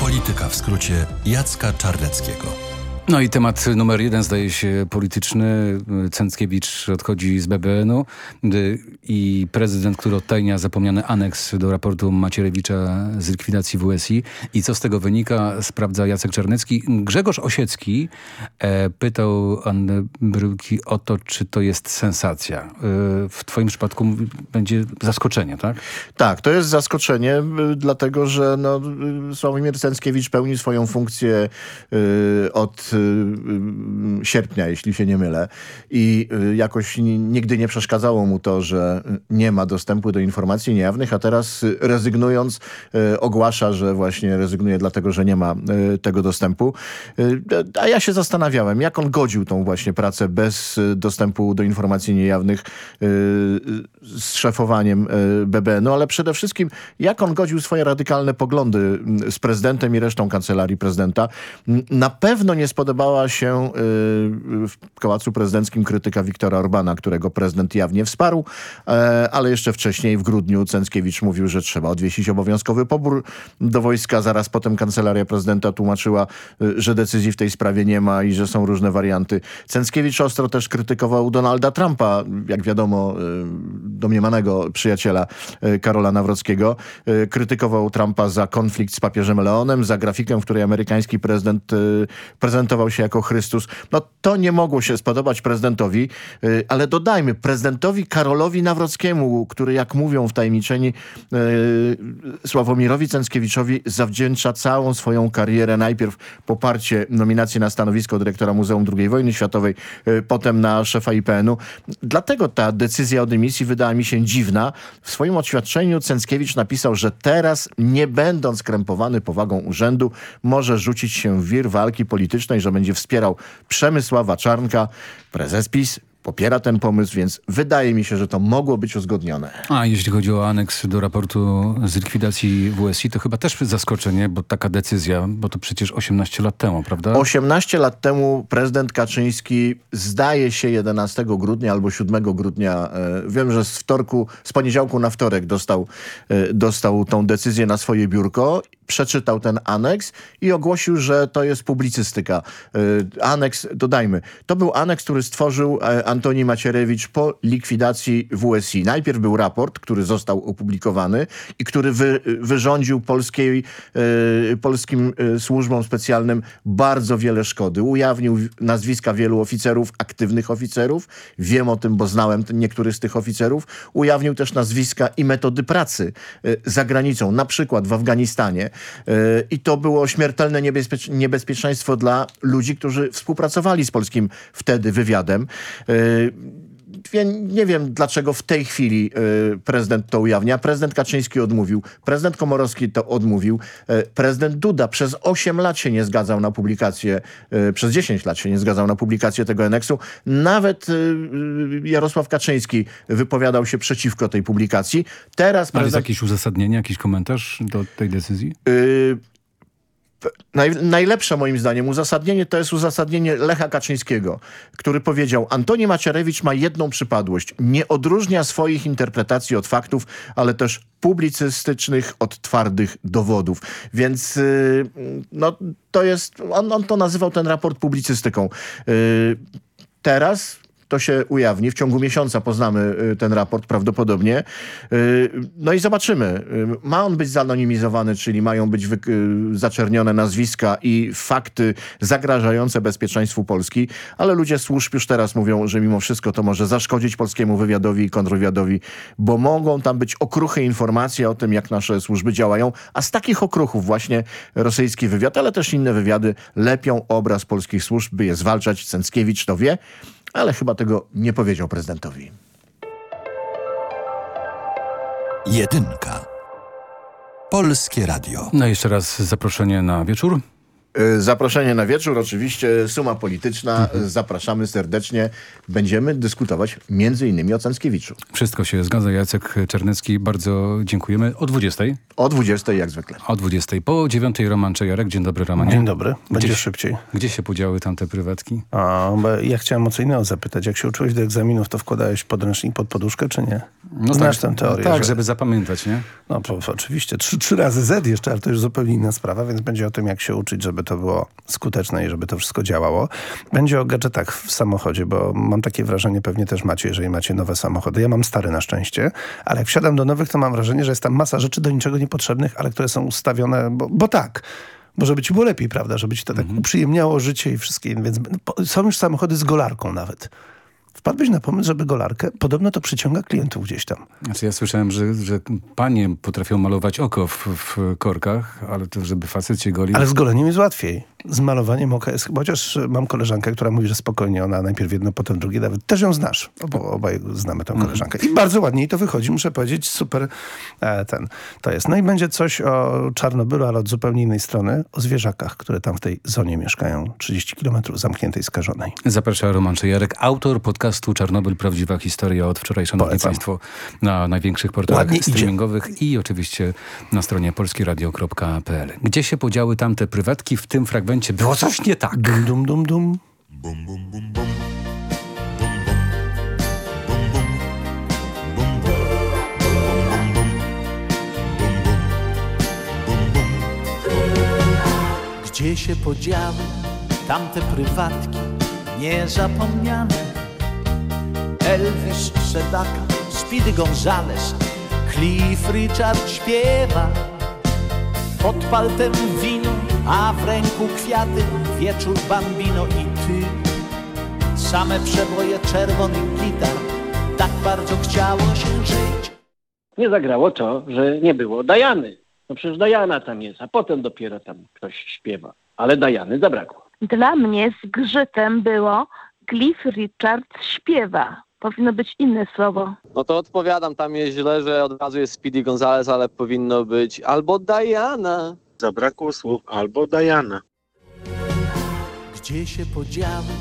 Polityka w skrócie Jacka Czarneckiego. No i temat numer jeden zdaje się polityczny. Cęckiewicz odchodzi z BBN-u y, i prezydent, który odtajnia zapomniany aneks do raportu Macierewicza z likwidacji WSI. I co z tego wynika, sprawdza Jacek Czarnecki. Grzegorz Osiecki e, pytał Annę Bryłki o to, czy to jest sensacja. E, w twoim przypadku będzie zaskoczenie, tak? Tak, to jest zaskoczenie, y, dlatego że no, y, Sławomir Cęckiewicz pełni swoją funkcję y, od sierpnia, jeśli się nie mylę. I y, jakoś nigdy nie przeszkadzało mu to, że nie ma dostępu do informacji niejawnych, a teraz y, rezygnując y, ogłasza, że właśnie rezygnuje dlatego, że nie ma y, tego dostępu. Y, A ja się zastanawiałem, jak on godził tą właśnie pracę bez y, dostępu do informacji niejawnych y, y, z szefowaniem y, BBN-u, ale przede wszystkim jak on godził swoje radykalne poglądy mm, z prezydentem i resztą kancelarii prezydenta. Na pewno nie spodobała się y, w Pałacu Prezydenckim krytyka Wiktora Orbana, którego prezydent jawnie wsparł, e, ale jeszcze wcześniej w grudniu Cęckiewicz mówił, że trzeba odwiesić obowiązkowy pobór do wojska. Zaraz potem kancelaria prezydenta tłumaczyła, y, że decyzji w tej sprawie nie ma i że są różne warianty. Cęckiewicz ostro też krytykował Donalda Trumpa, jak wiadomo, y, domniemanego przyjaciela Karola Nawrockiego. Krytykował Trumpa za konflikt z papieżem Leonem, za grafikę, w której amerykański prezydent y, prezentował się jako Chrystus. No to nie mogło się spodobać prezydentowi, y, ale dodajmy, prezydentowi Karolowi Nawrockiemu, który jak mówią wtajemniczeni y, Sławomirowi Cęckiewiczowi zawdzięcza całą swoją karierę. Najpierw poparcie nominacji na stanowisko dyrektora Muzeum II Wojny Światowej, y, potem na szefa IPN-u. Dlatego ta decyzja o dymisji wydała mi się dziwna. W swoim oświadczeniu Cęckiewicz napisał, że teraz, nie będąc krępowany powagą urzędu, może rzucić się w wir walki politycznej, że będzie wspierał Przemysława Czarnka, prezes PiS. Popiera ten pomysł, więc wydaje mi się, że to mogło być uzgodnione. A jeśli chodzi o aneks do raportu z likwidacji WSI, to chyba też zaskoczenie, bo taka decyzja, bo to przecież 18 lat temu, prawda? 18 lat temu prezydent Kaczyński zdaje się 11 grudnia albo 7 grudnia, e, wiem, że z wtorku, z poniedziałku na wtorek dostał, e, dostał tą decyzję na swoje biurko, przeczytał ten aneks i ogłosił, że to jest publicystyka. E, Aneks, dodajmy, to był aneks, który stworzył e, Antoni Macierewicz po likwidacji WSI. Najpierw był raport, który został opublikowany i który wy, wyrządził polskiej, e, polskim e, służbom specjalnym bardzo wiele szkody. Ujawnił nazwiska wielu oficerów, aktywnych oficerów. Wiem o tym, bo znałem niektórych z tych oficerów. Ujawnił też nazwiska i metody pracy za granicą, na przykład w Afganistanie. E, I to było śmiertelne niebezpiecz niebezpieczeństwo dla ludzi, którzy współpracowali z polskim wtedy wywiadem. Wie- nie wiem, dlaczego w tej chwili e, prezydent to ujawnia. Prezydent Kaczyński odmówił, prezydent Komorowski to odmówił. E, prezydent Duda przez 8 lat się nie zgadzał na publikację, e, przez 10 lat się nie zgadzał na publikację tego aneksu. Nawet Jarosław Kaczyński wypowiadał się przeciwko tej publikacji. Teraz Ale jest prezydent... jakieś uzasadnienie, jakiś komentarz do tej decyzji? Naj, najlepsze moim zdaniem uzasadnienie to jest uzasadnienie Lecha Kaczyńskiego, który powiedział Antoni Macierewicz ma jedną przypadłość. Nie odróżnia swoich interpretacji od faktów, ale też publicystycznych od twardych dowodów. Więc y, no, to jest, on, on to nazywał ten raport publicystyką. Y, teraz to się ujawni. W ciągu miesiąca poznamy y, ten raport prawdopodobnie. Y, No i zobaczymy. Y, Ma on być zanonimizowany, czyli mają być zaczernione nazwiska i fakty zagrażające bezpieczeństwu Polski, ale ludzie służb już teraz mówią, że mimo wszystko to może zaszkodzić polskiemu wywiadowi i kontrwywiadowi, bo mogą tam być okruchy informacje o tym, jak nasze służby działają, a z takich okruchów właśnie rosyjski wywiad, ale też inne wywiady lepią obraz polskich służb, by je zwalczać. Cęckiewicz to wie, ale chyba tego nie powiedział prezydentowi. Jedynka. Polskie Radio. No jeszcze raz zaproszenie na wieczór. Y, Zaproszenie na wieczór, oczywiście suma polityczna. Zapraszamy serdecznie. Będziemy dyskutować między innymi o Cęckiewiczu. Wszystko się zgadza. Jacek Czernecki, bardzo dziękujemy. O 20. O 20 jak zwykle. O 20. Po 9 Roman Czejarek. Dzień dobry Romanie. Dzień dobry. Będzie Gdzie- szybciej. Gdzie się podziały tamte prywatki? A, bo ja chciałem o co innego zapytać. Jak się uczyłeś do egzaminów, to wkładałeś podręcznik pod poduszkę, czy nie? No Znasz tak, tę teorię? Tak, że... żeby zapamiętać, nie? No to, to oczywiście. Trzy, trzy razy Z jeszcze, ale to już zupełnie inna sprawa, więc będzie o tym, jak się uczyć, żeby to było skuteczne i żeby to wszystko działało. Będzie o gadżetach w samochodzie, bo mam takie wrażenie, pewnie też macie, jeżeli macie nowe samochody. Ja mam stary na szczęście, ale jak wsiadam do nowych, to mam wrażenie, że jest tam masa rzeczy do niczego niepotrzebnych, ale które są ustawione, bo, bo tak. Bo żeby ci było lepiej, prawda? Żeby ci to tak uprzyjemniało życie i wszystkie. Więc są już samochody z golarką nawet. Wpadłeś na pomysł, żeby golarkę? Podobno to przyciąga klientów gdzieś tam. Znaczy ja słyszałem, że, że panie potrafią malować oko w, w korkach, ale to żeby facet się golił... Ale z goleniem jest łatwiej. z malowaniem oka jest, chociaż mam koleżankę, która mówi, że spokojnie, ona najpierw jedno, potem drugie, nawet też ją znasz, bo obaj znamy tę koleżankę. I bardzo ładnie to wychodzi, muszę powiedzieć, super e, ten, to jest. No i będzie coś o Czarnobylu, ale od zupełnie innej strony, o zwierzakach, które tam w tej zonie mieszkają, 30 kilometrów zamkniętej, skażonej. Zaprasza Roman Czejarek, autor podcastu Czarnobyl, prawdziwa historia od wczoraj, szanowni Polecam. państwo, na największych portalach Ładnie idzie. streamingowych i oczywiście na stronie polskieradio.pl. Gdzie się podziały tamte prywatki? W tym fragmencie było coś nie tak. Dum, dum, dum, dum. Gdzie się podziały tamte prywatki niezapomniane? Elvis Sedaka, Speedy Gonzales, Cliff Richard śpiewa. Pod paltem wino, a w ręku kwiaty, wieczór bambino i ty. Same przeboje czerwonych gitar, tak bardzo chciało się żyć. Nie zagrało to, że nie było Dajany. No przecież Dajana tam jest, a potem dopiero tam ktoś śpiewa. Ale Dajany zabrakło. Dla mnie zgrzytem było Cliff Richard śpiewa. Powinno być inne słowo. No to odpowiadam, tam jest źle, że od razu jest Speedy Gonzales, ale powinno być albo Diana. Zabrakło słów albo Diana. Gdzie się podziały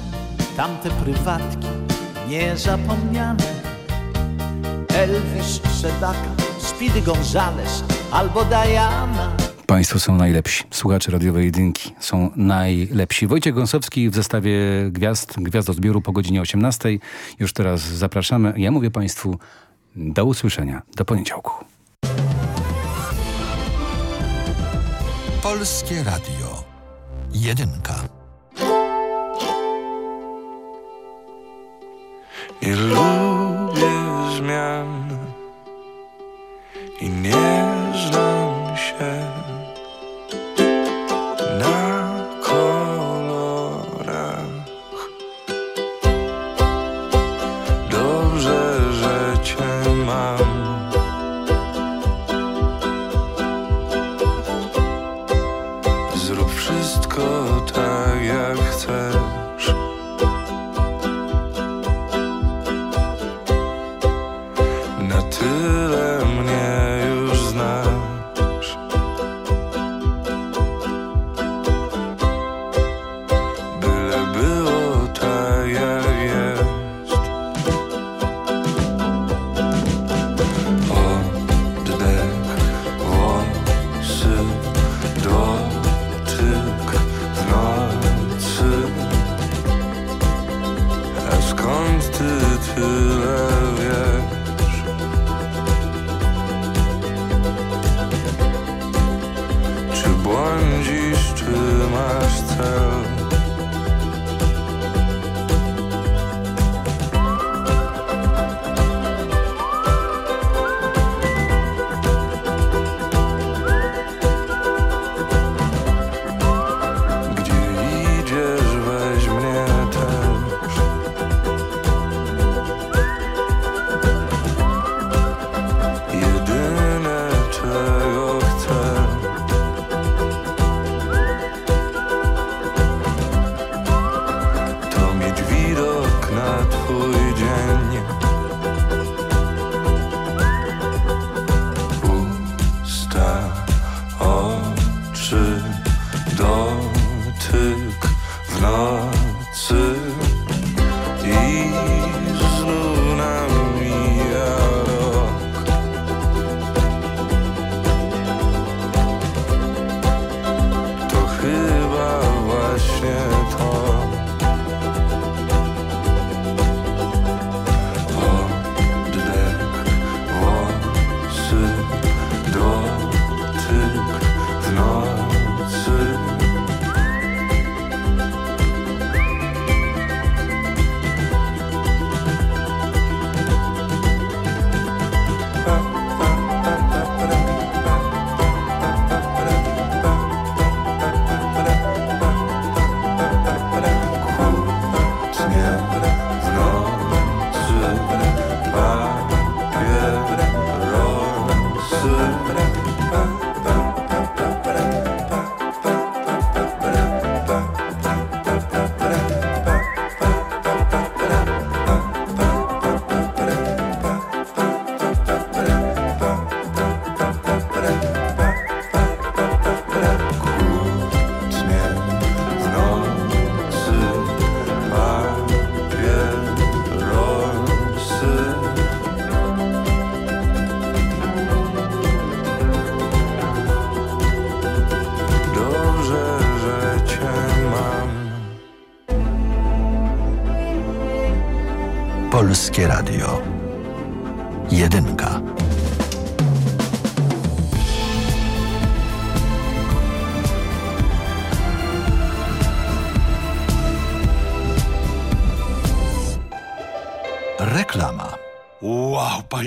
tamte prywatki niezapomniane? Elvis Sedaka, Speedy Gonzales albo Diana. Państwo są najlepsi. Słuchacze radiowej jedynki są najlepsi. Wojciech Gąsowski w zestawie gwiazd, gwiazdozbioru po godzinie 18. Już teraz zapraszamy. Ja mówię Państwu do usłyszenia. Do poniedziałku. Polskie Radio. Jedynka. Nie lubię zmian i nie znam się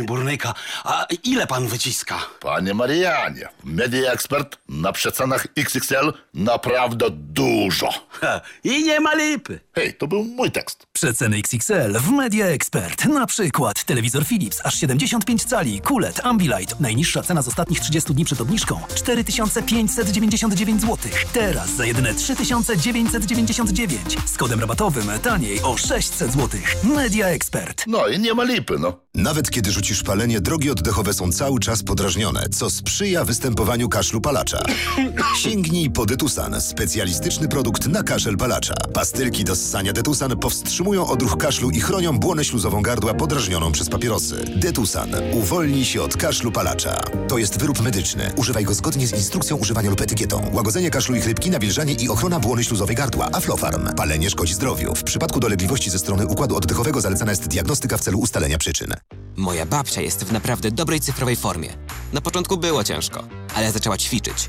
burnyka, a ile pan wyciska? Panie Marianie, Media Expert na przecenach XXL naprawdę dużo. Ha, I nie ma lipy. Hej, to był mój tekst. Przeceny XXL w Media Expert. Na przykład telewizor Philips aż 75 cali, QLED, Ambilight. Najniższa cena z ostatnich 30 dni przed obniżką 4599 zł. Teraz za jedyne 3999. Z kodem rabatowym taniej o 600 zł. Media Expert. No i nie ma lipy, no. Nawet kiedy rzucisz palenie, drogi oddechowe są cały czas podrażnione, co sprzyja występowaniu kaszlu palacza. Sięgnij po Detusan, specjalistyczny produkt na kaszel palacza. Pastylki do ssania Detusan powstrzymują odruch kaszlu i chronią błonę śluzową gardła podrażnioną przez papierosy. Detusan. Uwolnij się od kaszlu palacza. To jest wyrób medyczny. Używaj go zgodnie z instrukcją używania lub etykietą. Łagodzenie kaszlu i chrypki, nawilżanie i ochrona błony śluzowej gardła. Aflofarm. Palenie szkodzi zdrowiu. W przypadku dolegliwości ze strony układu oddechowego zalecana jest diagnostyka w celu ustalenia przyczyn. Moja babcia jest w naprawdę dobrej cyfrowej formie. Na początku było ciężko, ale zaczęła ćwiczyć.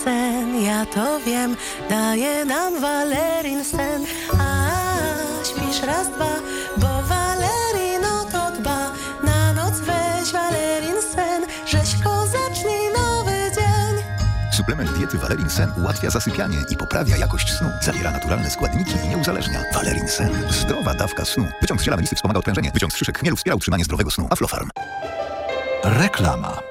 ja to wiem, daje nam Valerin sen. A śpisz raz, dwa, bo Valerin o to dba. Na noc weź Valerin sen, rzeźko zacznij nowy dzień. Suplement diety Valerin Sen ułatwia zasypianie i poprawia jakość snu. Zawiera naturalne składniki i nie uzależnia. Valerin Sen. Zdrowa dawka snu. Wyciąg z ziela melisy wspomaga odprężenie. Wyciąg z szyszek chmielu wspiera utrzymanie zdrowego snu. Aflofarm. Reklama.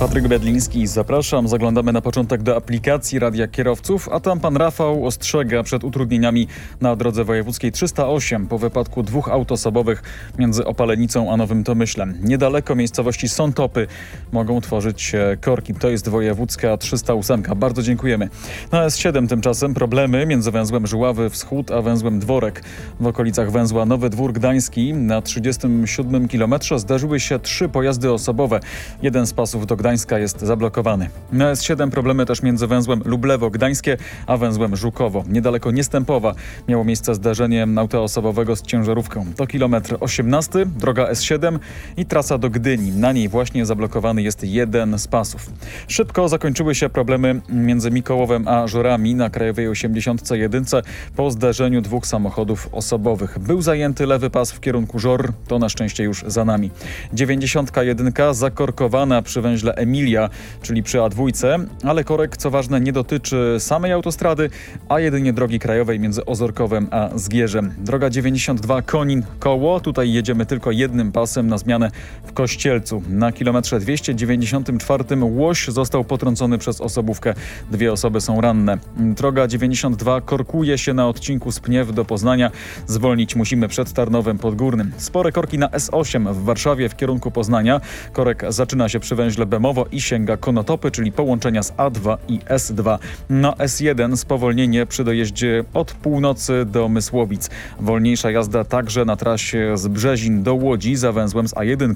Patryk Bedliński, zapraszam. Zaglądamy na początek do aplikacji Radia Kierowców, a tam pan Rafał ostrzega przed utrudnieniami na drodze wojewódzkiej 308 po wypadku dwóch aut osobowych między Opalenicą a Nowym Tomyślem. Niedaleko miejscowości Sątopy mogą tworzyć korki. To jest wojewódzka 308. Bardzo dziękujemy. Na S7 tymczasem problemy między węzłem Żuławy Wschód a węzłem Dworek. W okolicach węzła Nowy Dwór Gdański na 37 kilometrze zdarzyły się trzy pojazdy osobowe. Jeden z pasów do Gdańska Gdańska jest zablokowany. Na S7 problemy też między węzłem Lublewo-Gdańskie a węzłem Żukowo. Niedaleko Niestępowa miało miejsce zdarzenie auta osobowego z ciężarówką. To kilometr 18, droga S7 i trasa do Gdyni. Na niej właśnie zablokowany jest jeden z pasów. Szybko zakończyły się problemy między Mikołowem a Żorami na Krajowej 81 po zdarzeniu dwóch samochodów osobowych. Był zajęty lewy pas w kierunku Żor, to na szczęście już za nami. 91 zakorkowana przy węźle Emilia, czyli przy A2, ale korek, co ważne, nie dotyczy samej autostrady, a jedynie drogi krajowej między Ozorkowem a Zgierzem. Droga 92 Konin Koło, tutaj jedziemy tylko jednym pasem na zmianę w Kościelcu. Na kilometrze 294 Łoś został potrącony przez osobówkę. Dwie osoby są ranne. Droga 92 korkuje się na odcinku z Pniew do Poznania. Zwolnić musimy przed Tarnowem Podgórnym. Spore korki na S8 w Warszawie w kierunku Poznania. Korek zaczyna się przy węźle I sięga Konotopy, czyli połączenia z A2 i S2. Na S1 spowolnienie przy dojeździe od północy do Mysłowic. Wolniejsza jazda także na trasie z Brzezin do Łodzi za węzłem z A1.